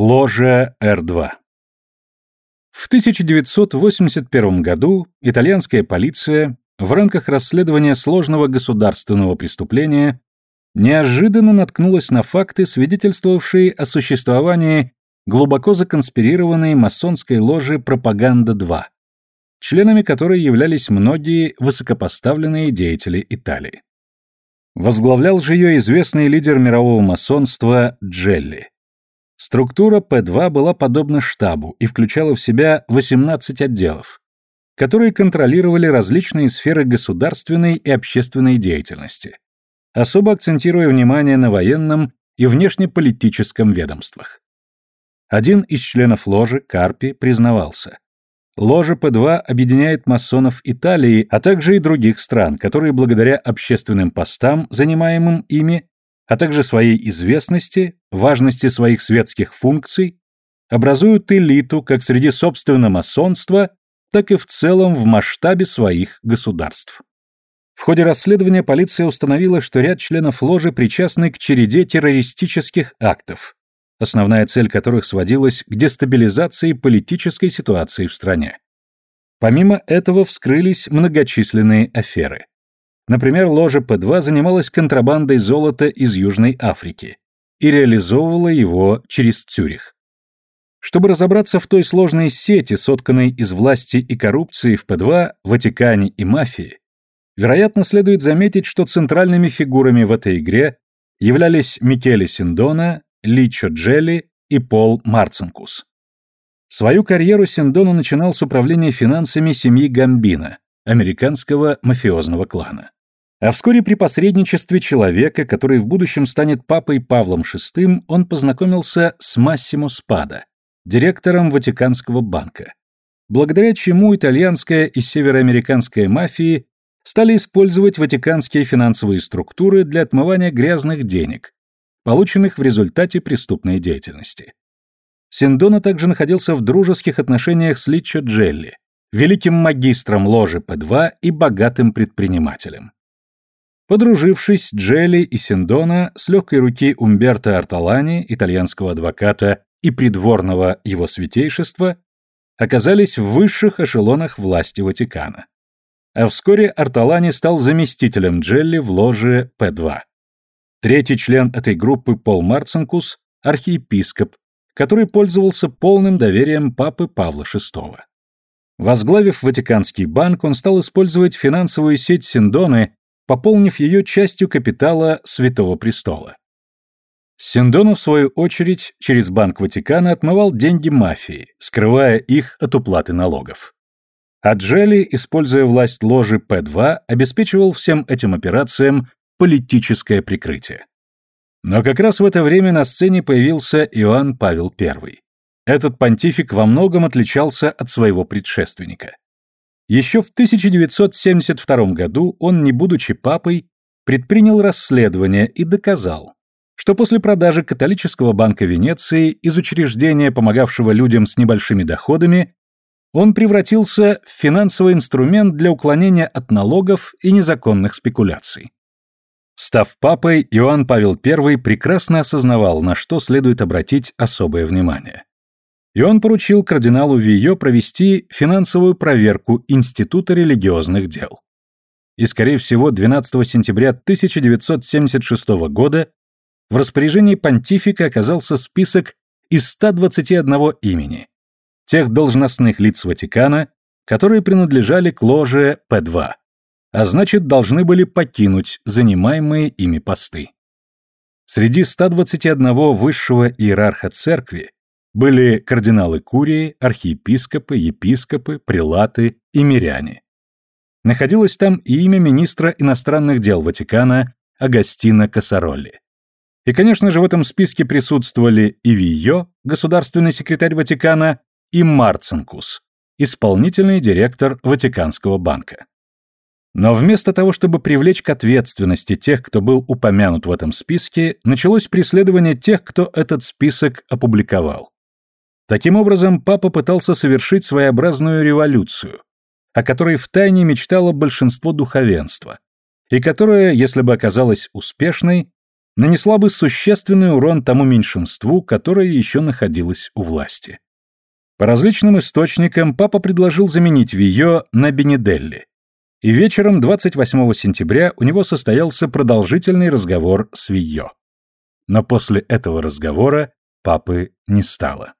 Ложа Р-2 В 1981 году итальянская полиция в рамках расследования сложного государственного преступления неожиданно наткнулась на факты, свидетельствовавшие о существовании глубоко законспирированной масонской ложи «Пропаганда-2», членами которой являлись многие высокопоставленные деятели Италии. Возглавлял же ее известный лидер мирового масонства Джелли. Структура П2 была подобна штабу и включала в себя 18 отделов, которые контролировали различные сферы государственной и общественной деятельности, особо акцентируя внимание на военном и внешнеполитическом ведомствах. Один из членов ложи, Карпи, признавался. Ложа П2 объединяет масонов Италии, а также и других стран, которые благодаря общественным постам, занимаемым ими, а также своей известности, важности своих светских функций, образуют элиту как среди собственного масонства, так и в целом в масштабе своих государств. В ходе расследования полиция установила, что ряд членов ложи причастны к череде террористических актов, основная цель которых сводилась к дестабилизации политической ситуации в стране. Помимо этого вскрылись многочисленные аферы. Например, ложа П2 занималась контрабандой золота из Южной Африки и реализовывала его через Цюрих. Чтобы разобраться в той сложной сети, сотканной из власти и коррупции в П2, Ватикане и мафии, вероятно, следует заметить, что центральными фигурами в этой игре являлись Микеле Синдона, Личо Джелли и Пол Марцинкус. Свою карьеру Синдона начинал с управления финансами семьи Гамбино, американского мафиозного клана. А вскоре при посредничестве человека, который в будущем станет папой Павлом VI, он познакомился с Массимо Спада, директором Ватиканского банка, благодаря чему итальянская и североамериканская мафии стали использовать ватиканские финансовые структуры для отмывания грязных денег, полученных в результате преступной деятельности. Синдона также находился в дружеских отношениях с Личо Джелли, великим магистром ложи П2 и богатым предпринимателем. Подружившись, Джелли и Синдона с легкой руки Умберто Ортолани, итальянского адвоката и придворного его святейшества, оказались в высших эшелонах власти Ватикана. А вскоре Ортолани стал заместителем Джелли в ложе П2. Третий член этой группы Пол Марцинкус – архиепископ, который пользовался полным доверием папы Павла VI. Возглавив Ватиканский банк, он стал использовать финансовую сеть Синдоны пополнив ее частью капитала Святого Престола. Синдону, в свою очередь, через Банк Ватикана отмывал деньги мафии, скрывая их от уплаты налогов. А Джелли, используя власть ложи П2, обеспечивал всем этим операциям политическое прикрытие. Но как раз в это время на сцене появился Иоанн Павел I. Этот понтифик во многом отличался от своего предшественника. Еще в 1972 году он, не будучи папой, предпринял расследование и доказал, что после продажи католического банка Венеции из учреждения, помогавшего людям с небольшими доходами, он превратился в финансовый инструмент для уклонения от налогов и незаконных спекуляций. Став папой, Иоанн Павел I прекрасно осознавал, на что следует обратить особое внимание и он поручил кардиналу Вио провести финансовую проверку Института религиозных дел. И, скорее всего, 12 сентября 1976 года в распоряжении понтифика оказался список из 121 имени, тех должностных лиц Ватикана, которые принадлежали к ложе П2, а значит, должны были покинуть занимаемые ими посты. Среди 121 высшего иерарха церкви были кардиналы Курии, архиепископы, епископы, прилаты и миряне. Находилось там и имя министра иностранных дел Ватикана Агастина Кассаролли. И, конечно же, в этом списке присутствовали и Вийо, государственный секретарь Ватикана, и Марцинкус, исполнительный директор Ватиканского банка. Но вместо того, чтобы привлечь к ответственности тех, кто был упомянут в этом списке, началось преследование тех, кто этот список опубликовал. Таким образом, папа пытался совершить своеобразную революцию, о которой втайне мечтало большинство духовенства, и которая, если бы оказалась успешной, нанесла бы существенный урон тому меньшинству, которое еще находилось у власти. По различным источникам папа предложил заменить Вио на Бенеделли. И вечером 28 сентября у него состоялся продолжительный разговор с Вио. Но после этого разговора папы не стало.